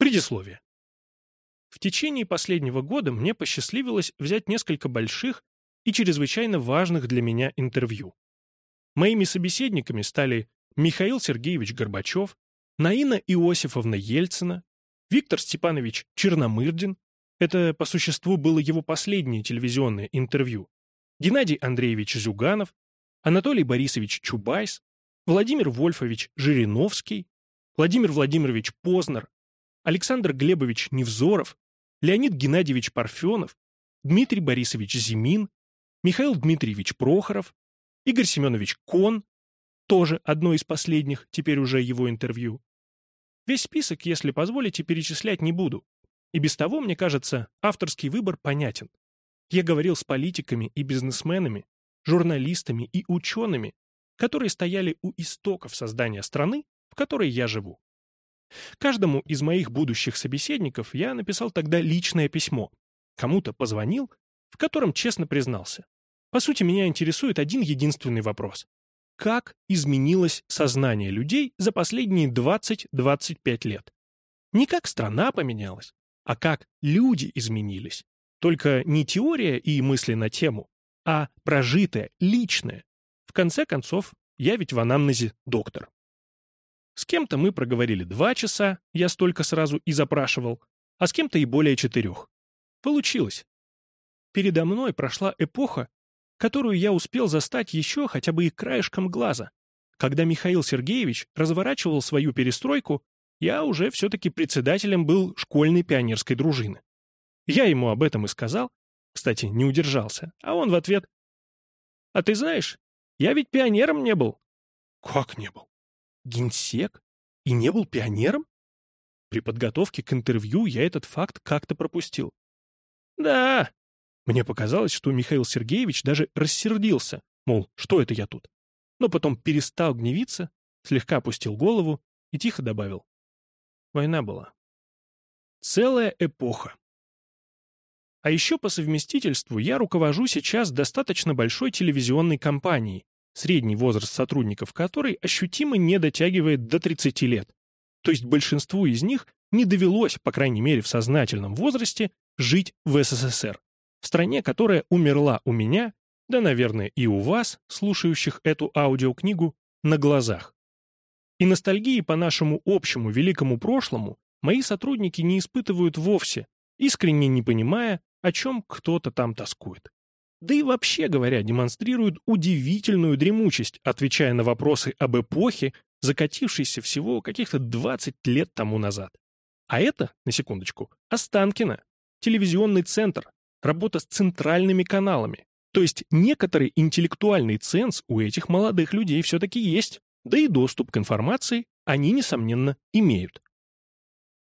Предисловие. В течение последнего года мне посчастливилось взять несколько больших и чрезвычайно важных для меня интервью. Моими собеседниками стали Михаил Сергеевич Горбачев, Наина Иосифовна Ельцина, Виктор Степанович Черномырдин, это по существу было его последнее телевизионное интервью, Геннадий Андреевич Зюганов, Анатолий Борисович Чубайс, Владимир Вольфович Жириновский, Владимир Владимирович Познер, Александр Глебович Невзоров, Леонид Геннадьевич Парфенов, Дмитрий Борисович Зимин, Михаил Дмитриевич Прохоров, Игорь Семенович Кон, тоже одно из последних, теперь уже его интервью. Весь список, если позволите, перечислять не буду. И без того, мне кажется, авторский выбор понятен. Я говорил с политиками и бизнесменами, журналистами и учеными, которые стояли у истоков создания страны, в которой я живу. Каждому из моих будущих собеседников я написал тогда личное письмо. Кому-то позвонил, в котором честно признался. По сути, меня интересует один единственный вопрос. Как изменилось сознание людей за последние 20-25 лет? Не как страна поменялась, а как люди изменились. Только не теория и мысли на тему, а прожитое, личное. В конце концов, я ведь в анамнезе доктор. С кем-то мы проговорили два часа, я столько сразу и запрашивал, а с кем-то и более четырех. Получилось. Передо мной прошла эпоха, которую я успел застать еще хотя бы и краешком глаза. Когда Михаил Сергеевич разворачивал свою перестройку, я уже все-таки председателем был школьной пионерской дружины. Я ему об этом и сказал, кстати, не удержался, а он в ответ «А ты знаешь, я ведь пионером не был». «Как не был? Генсек? И не был пионером?» При подготовке к интервью я этот факт как-то пропустил. «Да». Мне показалось, что Михаил Сергеевич даже рассердился, мол, что это я тут? Но потом перестал гневиться, слегка опустил голову и тихо добавил. Война была. Целая эпоха. А еще по совместительству я руковожу сейчас достаточно большой телевизионной компанией, средний возраст сотрудников которой ощутимо не дотягивает до 30 лет. То есть большинству из них не довелось, по крайней мере в сознательном возрасте, жить в СССР, в стране, которая умерла у меня, да, наверное, и у вас, слушающих эту аудиокнигу, на глазах. И ностальгии по нашему общему великому прошлому мои сотрудники не испытывают вовсе, искренне не понимая, о чем кто-то там тоскует. Да и вообще говоря, демонстрируют удивительную дремучесть, отвечая на вопросы об эпохе, закатившейся всего каких-то 20 лет тому назад. А это, на секундочку, Останкино, телевизионный центр, работа с центральными каналами. То есть некоторый интеллектуальный ценз у этих молодых людей все-таки есть, да и доступ к информации они, несомненно, имеют.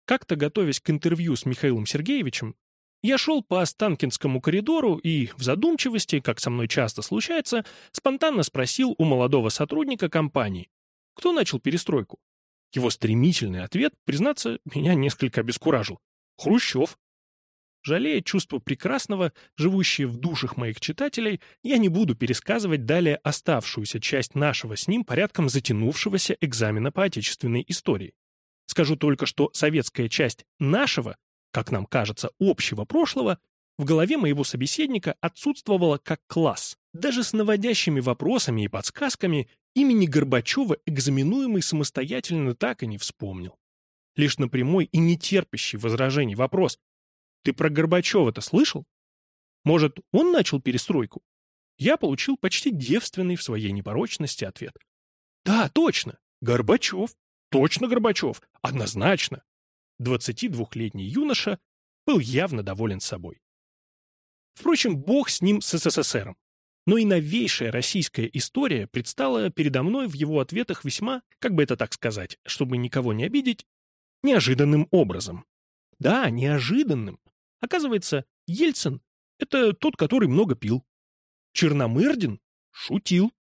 Как-то готовясь к интервью с Михаилом Сергеевичем, я шел по Останкинскому коридору и, в задумчивости, как со мной часто случается, спонтанно спросил у молодого сотрудника компании, кто начал перестройку. Его стремительный ответ, признаться, меня несколько обескуражил. Хрущев. Жалея чувство прекрасного, живущее в душах моих читателей, я не буду пересказывать далее оставшуюся часть нашего с ним порядком затянувшегося экзамена по отечественной истории. Скажу только, что советская часть нашего как нам кажется, общего прошлого, в голове моего собеседника отсутствовала как класс. Даже с наводящими вопросами и подсказками имени Горбачева экзаменуемый самостоятельно так и не вспомнил. Лишь на прямой и нетерпящий возражений вопрос «Ты про Горбачева-то слышал?» Может, он начал перестройку? Я получил почти девственный в своей непорочности ответ. «Да, точно! Горбачев! Точно Горбачев! Однозначно! 22-летний юноша был явно доволен собой. Впрочем, бог с ним с СССРом. Но и новейшая российская история предстала передо мной в его ответах весьма, как бы это так сказать, чтобы никого не обидеть, неожиданным образом. Да, неожиданным. Оказывается, Ельцин — это тот, который много пил. Черномырдин шутил.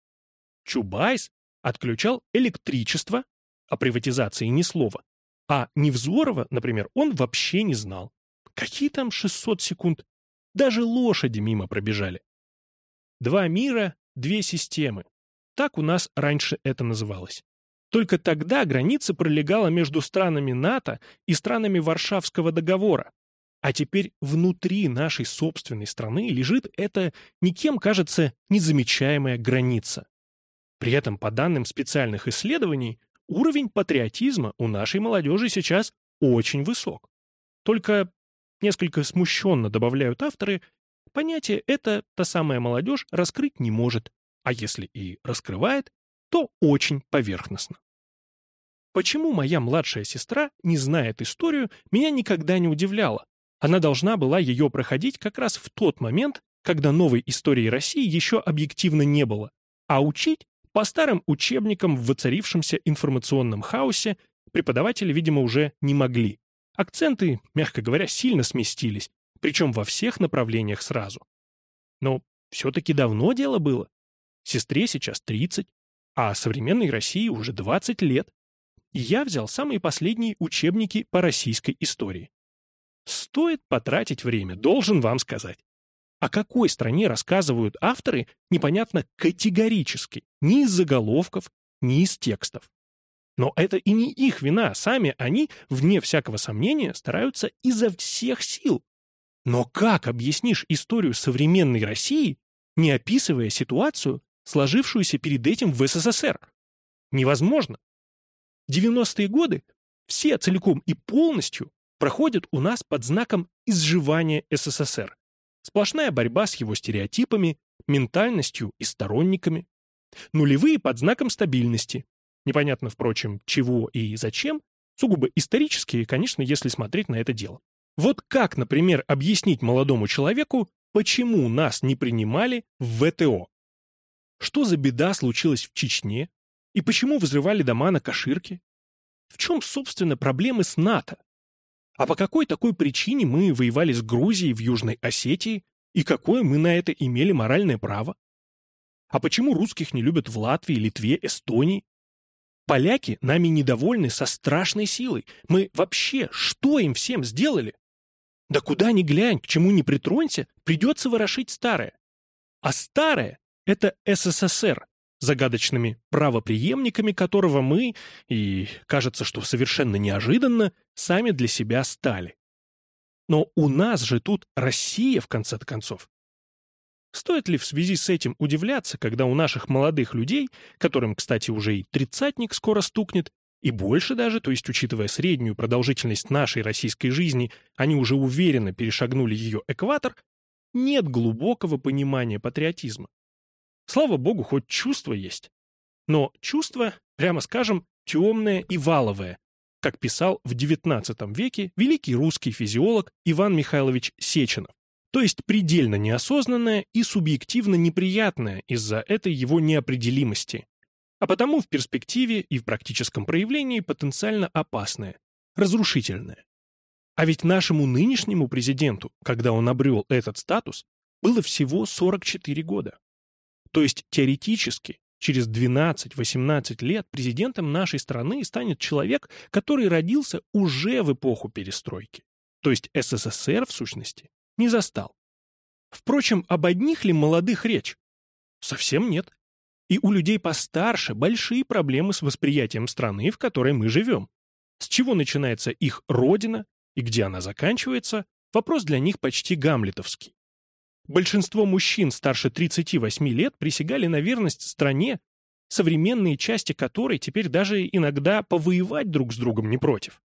Чубайс отключал электричество, о приватизации ни слова. А Невзорова, например, он вообще не знал. Какие там 600 секунд? Даже лошади мимо пробежали. Два мира, две системы. Так у нас раньше это называлось. Только тогда граница пролегала между странами НАТО и странами Варшавского договора. А теперь внутри нашей собственной страны лежит эта, никем, кажется, незамечаемая граница. При этом, по данным специальных исследований, уровень патриотизма у нашей молодежи сейчас очень высок. Только, несколько смущенно добавляют авторы, понятие это та самая молодежь раскрыть не может, а если и раскрывает, то очень поверхностно. Почему моя младшая сестра не знает историю, меня никогда не удивляло. Она должна была ее проходить как раз в тот момент, когда новой истории России еще объективно не было, а учить по старым учебникам в воцарившемся информационном хаосе преподаватели, видимо, уже не могли. Акценты, мягко говоря, сильно сместились, причем во всех направлениях сразу. Но все-таки давно дело было. Сестре сейчас 30, а современной России уже 20 лет. И я взял самые последние учебники по российской истории. Стоит потратить время, должен вам сказать. О какой стране рассказывают авторы, непонятно категорически, ни из заголовков, ни из текстов. Но это и не их вина, сами они, вне всякого сомнения, стараются изо всех сил. Но как объяснишь историю современной России, не описывая ситуацию, сложившуюся перед этим в СССР? Невозможно. 90-е годы все целиком и полностью проходят у нас под знаком изживания СССР. Сплошная борьба с его стереотипами, ментальностью и сторонниками. Нулевые под знаком стабильности. Непонятно, впрочем, чего и зачем, сугубо исторические, конечно, если смотреть на это дело. Вот как, например, объяснить молодому человеку, почему нас не принимали в ВТО? Что за беда случилась в Чечне? И почему взрывали дома на Каширке? В чем, собственно, проблемы с НАТО? А по какой такой причине мы воевали с Грузией в Южной Осетии, и какое мы на это имели моральное право? А почему русских не любят в Латвии, Литве, Эстонии? Поляки нами недовольны со страшной силой. Мы вообще что им всем сделали? Да куда ни глянь, к чему ни притронься, придется ворошить старое. А старое — это СССР, загадочными правоприемниками которого мы, и кажется, что совершенно неожиданно, сами для себя стали. Но у нас же тут Россия, в конце концов. Стоит ли в связи с этим удивляться, когда у наших молодых людей, которым, кстати, уже и тридцатник скоро стукнет, и больше даже, то есть учитывая среднюю продолжительность нашей российской жизни, они уже уверенно перешагнули ее экватор, нет глубокого понимания патриотизма. Слава богу, хоть чувство есть. Но чувство, прямо скажем, темное и валовое, как писал в XIX веке великий русский физиолог Иван Михайлович Сеченов, то есть предельно неосознанное и субъективно неприятное из-за этой его неопределимости, а потому в перспективе и в практическом проявлении потенциально опасное, разрушительное. А ведь нашему нынешнему президенту, когда он обрел этот статус, было всего 44 года. То есть теоретически через 12-18 лет президентом нашей страны станет человек, который родился уже в эпоху перестройки. То есть СССР, в сущности, не застал. Впрочем, об одних ли молодых речь? Совсем нет. И у людей постарше большие проблемы с восприятием страны, в которой мы живем. С чего начинается их родина и где она заканчивается, вопрос для них почти гамлетовский. Большинство мужчин старше 38 лет присягали на верность стране, современные части которой теперь даже иногда повоевать друг с другом не против.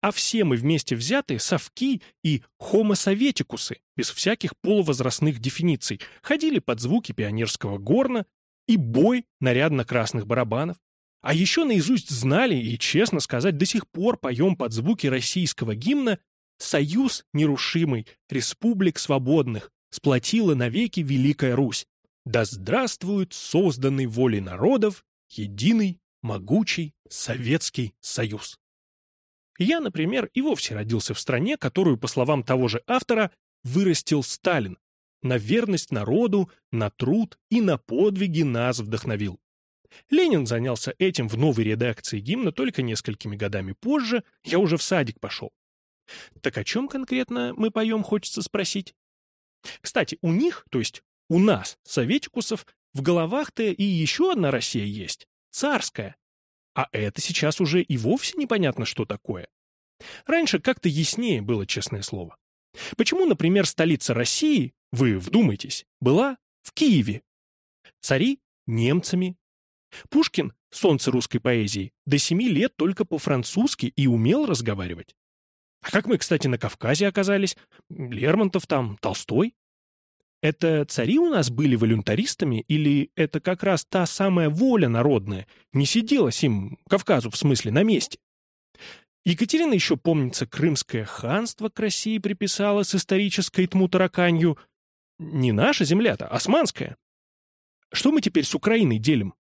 А все мы вместе взятые совки и хомосоветикусы, без всяких полувозрастных дефиниций, ходили под звуки пионерского горна и бой нарядно-красных барабанов. А еще наизусть знали и, честно сказать, до сих пор поем под звуки российского гимна «Союз нерушимый, республик свободных, сплотила навеки Великая Русь. Да здравствует созданный волей народов единый, могучий Советский Союз. Я, например, и вовсе родился в стране, которую, по словам того же автора, вырастил Сталин, на верность народу, на труд и на подвиги нас вдохновил. Ленин занялся этим в новой редакции гимна только несколькими годами позже, я уже в садик пошел. Так о чем конкретно мы поем, хочется спросить? Кстати, у них, то есть у нас, советикусов, в головах-то и еще одна Россия есть. Царская. А это сейчас уже и вовсе непонятно, что такое. Раньше как-то яснее было, честное слово. Почему, например, столица России, вы вдумайтесь, была в Киеве? Цари — немцами. Пушкин, солнце русской поэзии, до семи лет только по-французски и умел разговаривать. А как мы, кстати, на Кавказе оказались? Лермонтов там, Толстой? Это цари у нас были волюнтаристами или это как раз та самая воля народная, не сиделась им, Кавказу в смысле, на месте? Екатерина еще, помнится, Крымское ханство к России приписала с исторической тму-тараканью. Не наша земля-то, османская. Что мы теперь с Украиной делим?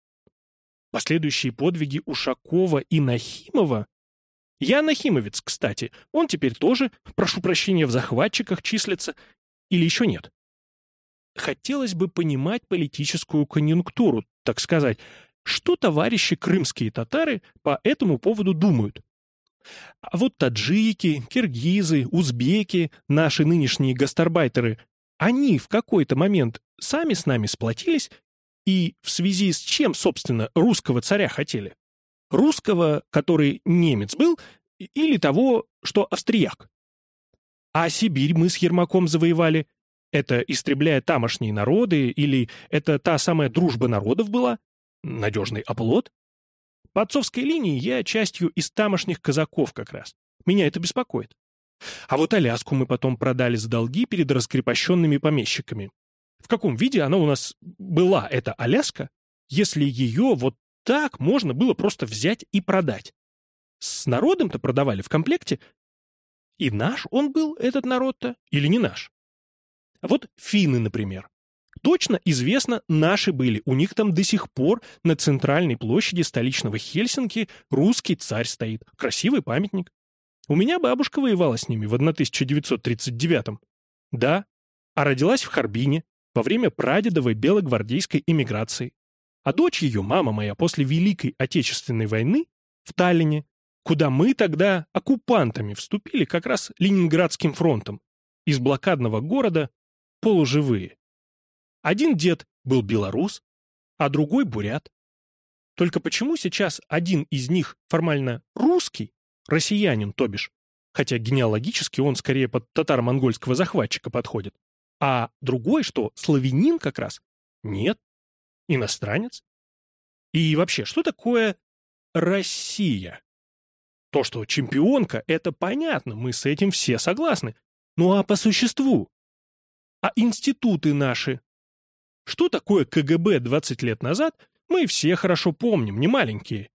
Последующие подвиги Ушакова и Нахимова? Я нахимовец, кстати. Он теперь тоже, прошу прощения, в захватчиках числится. Или еще нет? Хотелось бы понимать политическую конъюнктуру, так сказать. Что товарищи крымские татары по этому поводу думают? А вот таджики, киргизы, узбеки, наши нынешние гастарбайтеры, они в какой-то момент сами с нами сплотились и в связи с чем, собственно, русского царя хотели? Русского, который немец был, или того, что австрияк? А Сибирь мы с Ермаком завоевали. Это истребляя тамошние народы, или это та самая дружба народов была? Надежный оплот? По отцовской линии я частью из тамошних казаков как раз. Меня это беспокоит. А вот Аляску мы потом продали за долги перед раскрепощенными помещиками. В каком виде она у нас была, эта Аляска, если ее вот так можно было просто взять и продать? С народом-то продавали в комплекте. И наш он был, этот народ-то, или не наш? А вот финны, например. Точно известно, наши были. У них там до сих пор на центральной площади столичного Хельсинки русский царь стоит. Красивый памятник. У меня бабушка воевала с ними в 1939-м. Да, а родилась в Харбине во время прадедовой белогвардейской эмиграции. А дочь ее, мама моя, после Великой Отечественной войны в Таллине, куда мы тогда оккупантами вступили как раз Ленинградским фронтом, из блокадного города полуживые. Один дед был белорус, а другой бурят. Только почему сейчас один из них формально русский, россиянин, то бишь, хотя генеалогически он скорее под татаро-монгольского захватчика подходит, а другой, что славянин как раз, нет, иностранец. И вообще, что такое Россия? То, что чемпионка, это понятно, мы с этим все согласны. Ну а по существу? А институты наши, что такое КГБ 20 лет назад, мы все хорошо помним, не маленькие.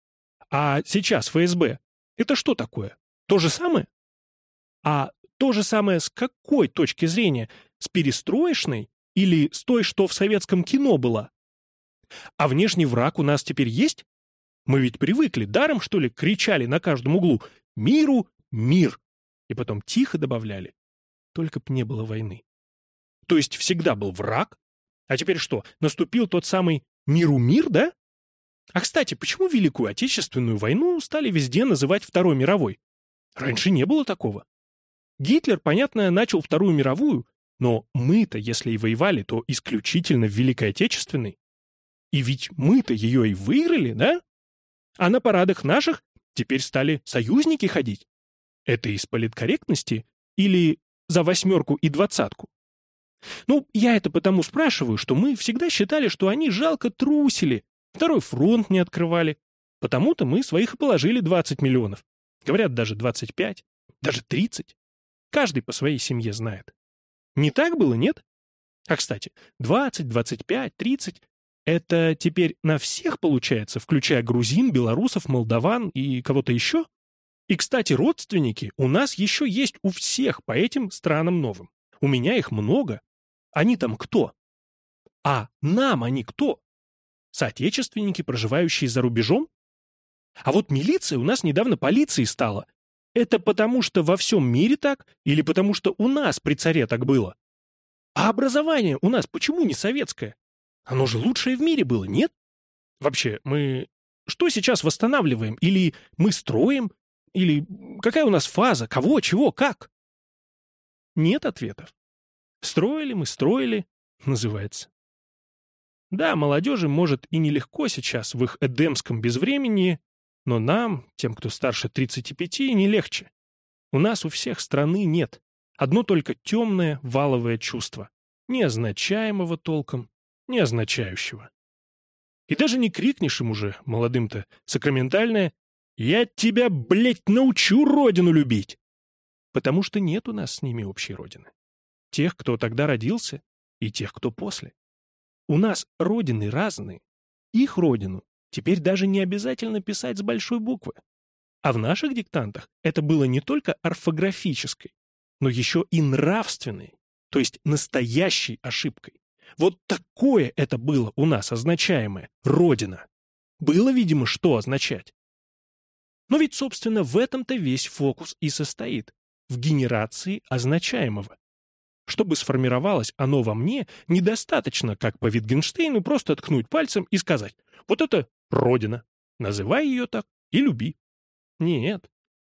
А сейчас ФСБ — это что такое? То же самое? А то же самое с какой точки зрения? С перестроечной или с той, что в советском кино была? А внешний враг у нас теперь есть? Мы ведь привыкли, даром, что ли, кричали на каждом углу «Миру! Мир!» И потом тихо добавляли «Только б не было войны». То есть всегда был враг, а теперь что, наступил тот самый миру мир, да? А, кстати, почему Великую Отечественную войну стали везде называть Второй мировой? Раньше не было такого. Гитлер, понятно, начал Вторую мировую, но мы-то, если и воевали, то исключительно в Великой Отечественной. И ведь мы-то ее и выиграли, да? А на парадах наших теперь стали союзники ходить. Это из политкорректности или за восьмерку и двадцатку? Ну, я это потому спрашиваю, что мы всегда считали, что они жалко трусили, второй фронт не открывали. Потому-то мы своих и положили 20 миллионов. Говорят, даже 25, даже 30. Каждый по своей семье знает. Не так было, нет? А, кстати, 20, 25, 30 — это теперь на всех получается, включая грузин, белорусов, молдаван и кого-то еще? И, кстати, родственники у нас еще есть у всех по этим странам новым. У меня их много, они там кто? А нам они кто? Соотечественники, проживающие за рубежом? А вот милиция у нас недавно полицией стала. Это потому, что во всем мире так, или потому, что у нас при царе так было? А образование у нас почему не советское? Оно же лучшее в мире было, нет? Вообще, мы что сейчас восстанавливаем? Или мы строим? Или какая у нас фаза? Кого, чего, как? Нет ответов. Строили мы, строили, называется. Да, молодежи, может, и нелегко сейчас в их эдемском безвремении, Но нам, тем, кто старше 35, не легче. У нас у всех страны нет. Одно только темное валовое чувство. Не означаемого толком, не означающего. И даже не крикнешь им уже, молодым-то, сакраментальное «Я тебя, блядь, научу родину любить!» Потому что нет у нас с ними общей родины. Тех, кто тогда родился, и тех, кто после. У нас родины разные. Их родину теперь даже не обязательно писать с большой буквы. А в наших диктантах это было не только орфографической, но еще и нравственной, то есть настоящей ошибкой. Вот такое это было у нас означаемое «родина». Было, видимо, что означать. Но ведь, собственно, в этом-то весь фокус и состоит, в генерации означаемого. Чтобы сформировалось оно во мне, недостаточно, как по Витгенштейну, просто ткнуть пальцем и сказать «вот это Родина, называй ее так и люби». Нет,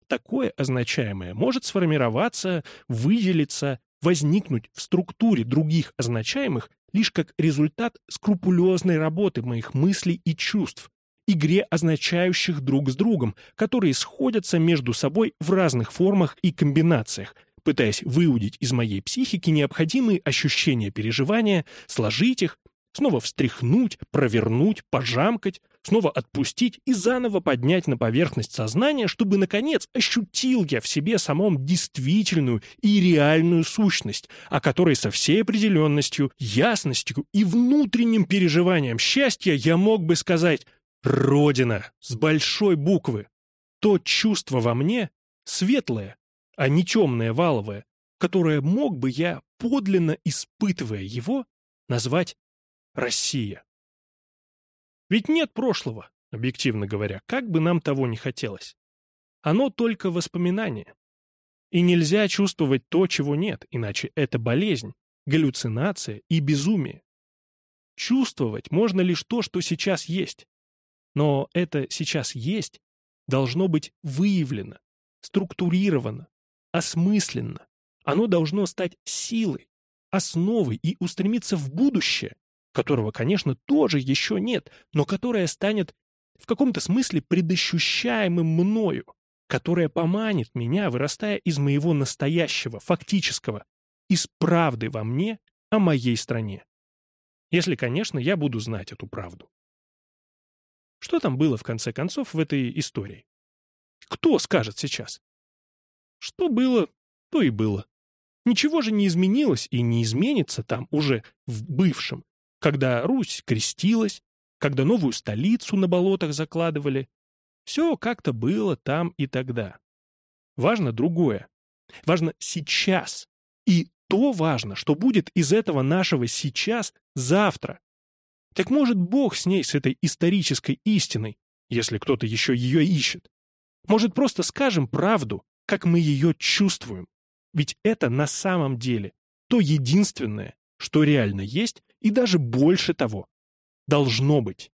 такое означаемое может сформироваться, выделиться, возникнуть в структуре других означаемых лишь как результат скрупулезной работы моих мыслей и чувств, игре означающих друг с другом, которые сходятся между собой в разных формах и комбинациях, пытаясь выудить из моей психики необходимые ощущения переживания, сложить их, снова встряхнуть, провернуть, пожамкать, снова отпустить и заново поднять на поверхность сознания, чтобы, наконец, ощутил я в себе самом действительную и реальную сущность, о которой со всей определенностью, ясностью и внутренним переживанием счастья я мог бы сказать «Родина» с большой буквы. То чувство во мне светлое, а не темное валовое, которое мог бы я, подлинно испытывая его, назвать Россия. Ведь нет прошлого, объективно говоря, как бы нам того не хотелось. Оно только воспоминание. И нельзя чувствовать то, чего нет, иначе это болезнь, галлюцинация и безумие. Чувствовать можно лишь то, что сейчас есть. Но это сейчас есть должно быть выявлено, структурировано, осмысленно. Оно должно стать силой, основой и устремиться в будущее, которого, конечно, тоже еще нет, но которое станет в каком-то смысле предощущаемым мною, которое поманит меня, вырастая из моего настоящего, фактического, из правды во мне о моей стране. Если, конечно, я буду знать эту правду. Что там было, в конце концов, в этой истории? Кто скажет сейчас? Что было, то и было. Ничего же не изменилось и не изменится там уже в бывшем, когда Русь крестилась, когда новую столицу на болотах закладывали. Все как-то было там и тогда. Важно другое. Важно сейчас. И то важно, что будет из этого нашего сейчас завтра. Так может Бог с ней, с этой исторической истиной, если кто-то еще ее ищет. Может, просто скажем правду, как мы ее чувствуем. Ведь это на самом деле то единственное, что реально есть и даже больше того. Должно быть.